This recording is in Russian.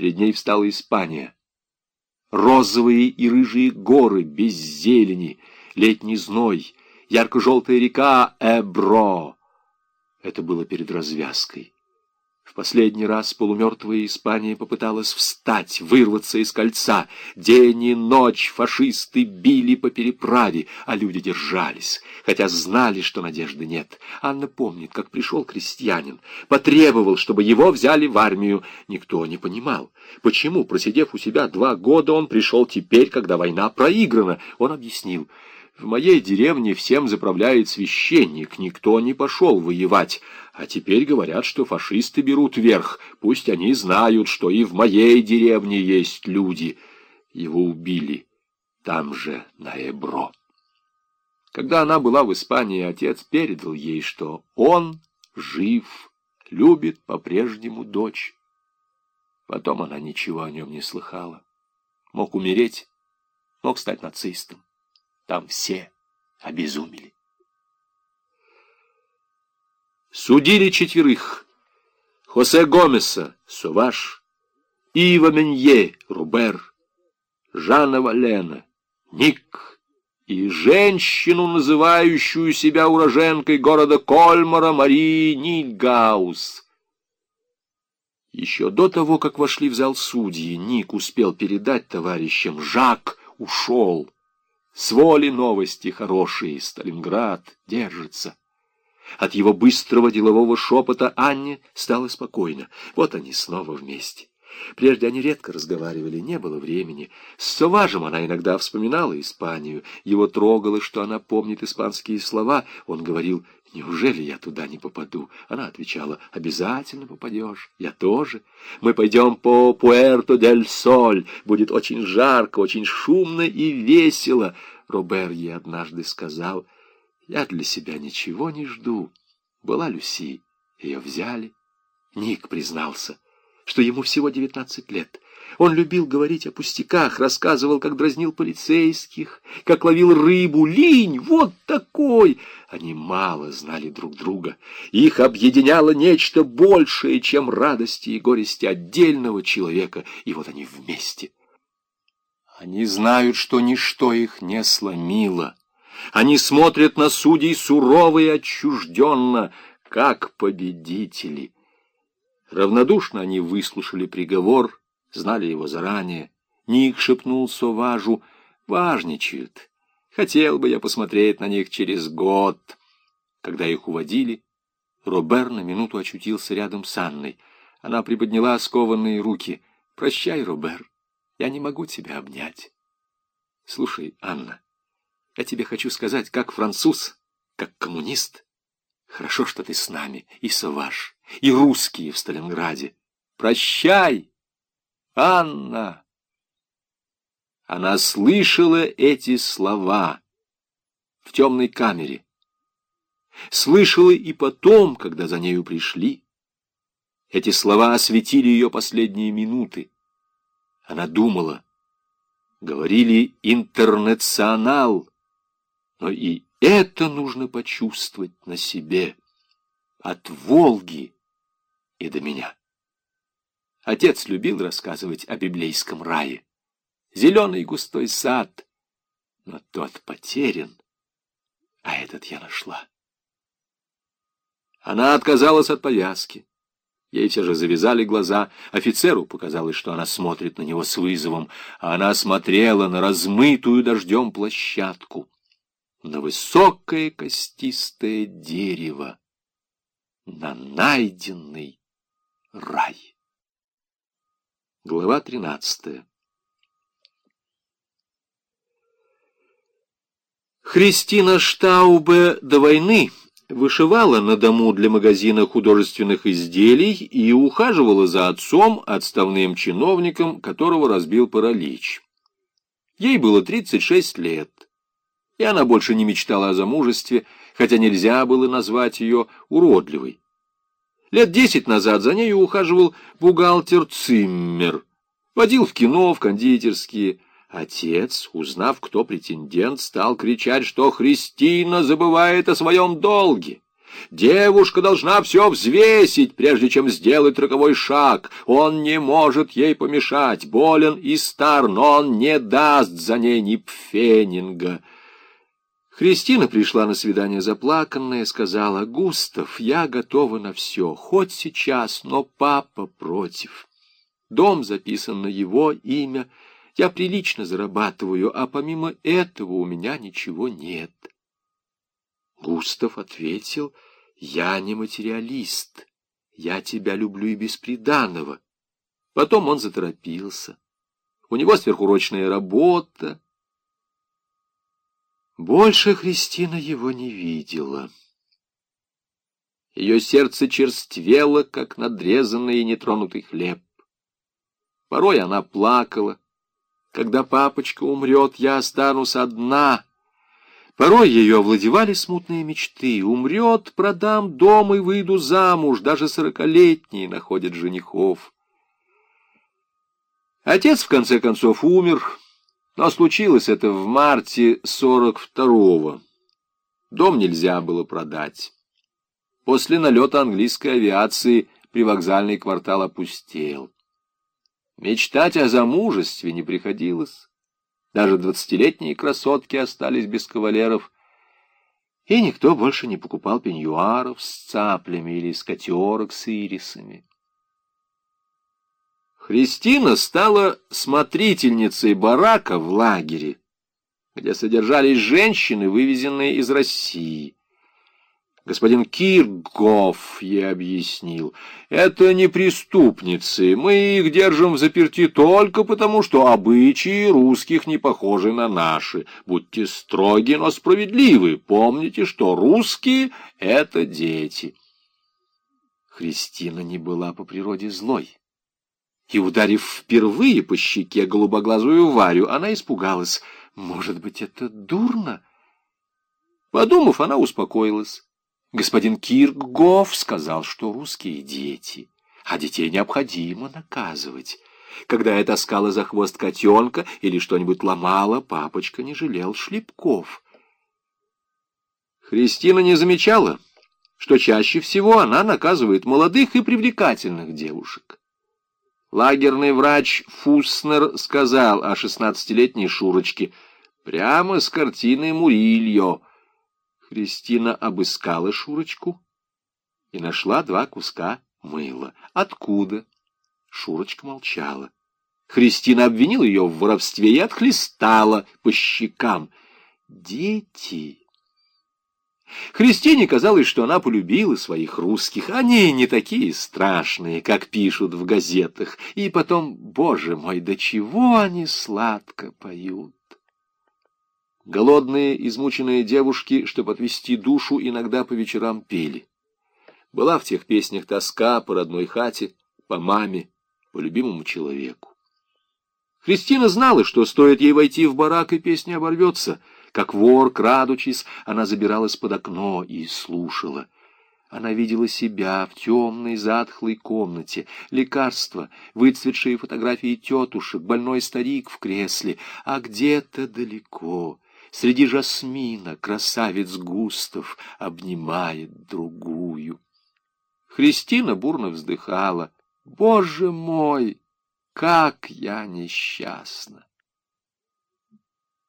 Перед ней встала Испания. Розовые и рыжие горы без зелени, летний зной, ярко-желтая река Эбро. Это было перед развязкой. В последний раз полумертвая Испания попыталась встать, вырваться из кольца. День и ночь фашисты били по переправе, а люди держались, хотя знали, что надежды нет. Анна помнит, как пришел крестьянин, потребовал, чтобы его взяли в армию. Никто не понимал, почему, просидев у себя два года, он пришел теперь, когда война проиграна. Он объяснил, в моей деревне всем заправляет священник, никто не пошел воевать. А теперь говорят, что фашисты берут верх. Пусть они знают, что и в моей деревне есть люди. Его убили там же, на Эбро. Когда она была в Испании, отец передал ей, что он жив, любит по-прежнему дочь. Потом она ничего о нем не слыхала. Мог умереть, мог стать нацистом. Там все обезумели. Судили четверых. Хосе Гомеса, Суваш, Ива Менье, Рубер, Жанна Валена, Ник и женщину, называющую себя уроженкой города Кольмара, Марии Нильгаус. Еще до того, как вошли в зал судьи, Ник успел передать товарищам, Жак ушел. С воли новости хорошие, Сталинград держится. От его быстрого делового шепота Анне стало спокойно. Вот они снова вместе. Прежде они редко разговаривали, не было времени. С Соважем она иногда вспоминала Испанию. Его трогало, что она помнит испанские слова. Он говорил, «Неужели я туда не попаду?» Она отвечала, «Обязательно попадешь. Я тоже. Мы пойдем по Пуэрто-дель-Соль. Будет очень жарко, очень шумно и весело». Робер ей однажды сказал, «Я для себя ничего не жду». Была Люси, ее взяли. Ник признался — что ему всего девятнадцать лет. Он любил говорить о пустяках, рассказывал, как дразнил полицейских, как ловил рыбу. Линь, вот такой! Они мало знали друг друга. Их объединяло нечто большее, чем радости и горести отдельного человека. И вот они вместе. Они знают, что ничто их не сломило. Они смотрят на судей сурово и отчужденно, как победители. Равнодушно они выслушали приговор, знали его заранее. Ник шепнул Соважу, важничают. Хотел бы я посмотреть на них через год. Когда их уводили, Робер на минуту очутился рядом с Анной. Она приподняла скованные руки. «Прощай, Робер, я не могу тебя обнять». «Слушай, Анна, я тебе хочу сказать, как француз, как коммунист, хорошо, что ты с нами, и Соваж» и русские в Сталинграде. Прощай, Анна! Она слышала эти слова в темной камере. Слышала и потом, когда за нею пришли. Эти слова осветили ее последние минуты. Она думала, говорили «интернационал», но и это нужно почувствовать на себе. От Волги и до меня. Отец любил рассказывать о библейском рае. Зеленый густой сад, но тот потерян, а этот я нашла. Она отказалась от повязки. Ей все же завязали глаза. Офицеру показалось, что она смотрит на него с вызовом, а она смотрела на размытую дождем площадку, на высокое костистое дерево, на найденный рай. Глава 13 Христина Штаубе до войны вышивала на дому для магазина художественных изделий и ухаживала за отцом, отставным чиновником, которого разбил паралич. Ей было 36 лет, и она больше не мечтала о замужестве, хотя нельзя было назвать ее уродливой. Лет десять назад за нею ухаживал бухгалтер Циммер. Водил в кино, в кондитерские. Отец, узнав, кто претендент, стал кричать, что Христина забывает о своем долге, Девушка должна все взвесить, прежде чем сделать роковой шаг. Он не может ей помешать, болен и стар, но он не даст за ней ни пфенинга. Христина пришла на свидание заплаканная, сказала, «Густав, я готова на все, хоть сейчас, но папа против. Дом записан на его имя, я прилично зарабатываю, а помимо этого у меня ничего нет». Густав ответил, «Я не материалист, я тебя люблю и бесприданного». Потом он заторопился. У него сверхурочная работа, больше Христина его не видела. Ее сердце черствело, как надрезанный и нетронутый хлеб. Порой она плакала. Когда папочка умрет, я останусь одна. Порой ее овладевали смутные мечты. Умрет, продам дом и выйду замуж. Даже сорокалетние находят женихов. Отец, в конце концов, умер. Но случилось это в марте 42-го. Дом нельзя было продать. После налета английской авиации привокзальный квартал опустел. Мечтать о замужестве не приходилось. Даже двадцатилетние красотки остались без кавалеров, и никто больше не покупал пеньюаров с цаплями или скатерок с ирисами. Христина стала смотрительницей барака в лагере, где содержались женщины, вывезенные из России. Господин Киргоф ей объяснил, это не преступницы, мы их держим в заперти только потому, что обычаи русских не похожи на наши. Будьте строги, но справедливы, помните, что русские — это дети. Христина не была по природе злой и, ударив впервые по щеке голубоглазую Варю, она испугалась. Может быть, это дурно? Подумав, она успокоилась. Господин Киргоф сказал, что русские дети, а детей необходимо наказывать. Когда я таскала за хвост котенка или что-нибудь ломала, папочка не жалел шлепков. Христина не замечала, что чаще всего она наказывает молодых и привлекательных девушек. Лагерный врач Фуснер сказал о шестнадцатилетней Шурочке прямо с картины Мурильо. Христина обыскала Шурочку и нашла два куска мыла. Откуда? Шурочка молчала. Христина обвинила ее в воровстве и отхлестала по щекам. Дети! Христине казалось, что она полюбила своих русских. Они не такие страшные, как пишут в газетах. И потом, боже мой, до чего они сладко поют. Голодные, измученные девушки, чтобы отвести душу, иногда по вечерам пели. Была в тех песнях тоска по родной хате, по маме, по любимому человеку. Христина знала, что стоит ей войти в барак, и песня оборвется — как вор, крадучись, она забиралась под окно и слушала. Она видела себя в темной затхлой комнате, лекарства, выцветшие фотографии тетушек, больной старик в кресле, а где-то далеко, среди жасмина, красавец Густав обнимает другую. Христина бурно вздыхала. «Боже мой, как я несчастна!»